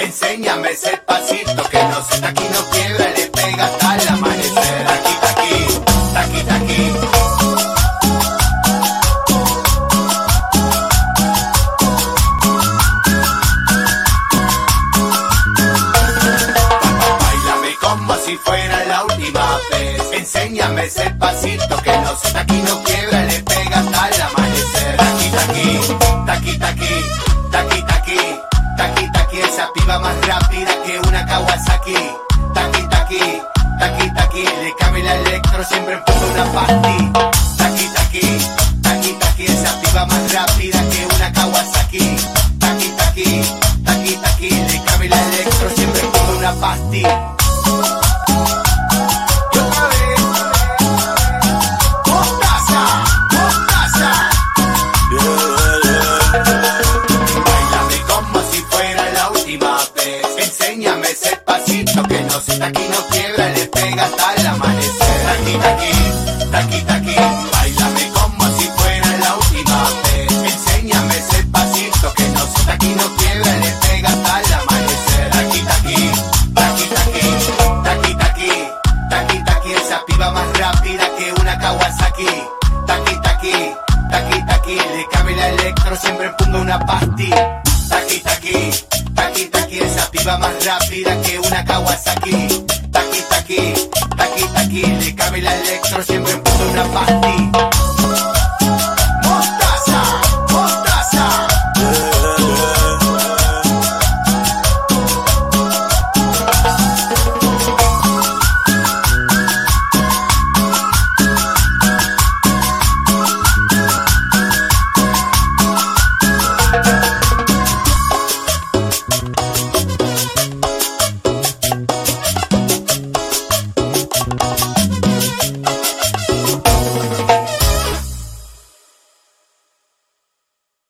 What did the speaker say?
Enséñame ese pasito que no se aquí Enséñame ese pasito que no se aquí no quiebra, le pega hasta el amanecer. Taqui, taqui, taqui, taqui, taqui, taqui, taqui, taqui, esa piba más rápida que una Kawasaki. Taqui, taqui, taqui, taqui, le cabe la electro, siempre empuja una pasti. Taqui, taqui, taqui, taqui, esa piba más rápida que una Kawasaki. Taqui, taqui, taqui, taqui, le cabe la electro, siempre empuja una pasti. Le pega hasta el amanecer. Taqui, taqui, taqui, taqui. Bailame como si fuera la última vez. Enséñame ese pasito que no se aquí no quiebra, le pega hasta el amanecer. Taqui, taqui, taqui, taqui, taqui, taqui, taqui, taqui. Esa piba más rápida que una Kawasaki. Taqui, taqui, taqui, taqui. Le cabe la electro, siempre pongo una pasti. Taqui, taqui, taqui, taqui. Esa piba más rápida que una Kawasaki. somebody.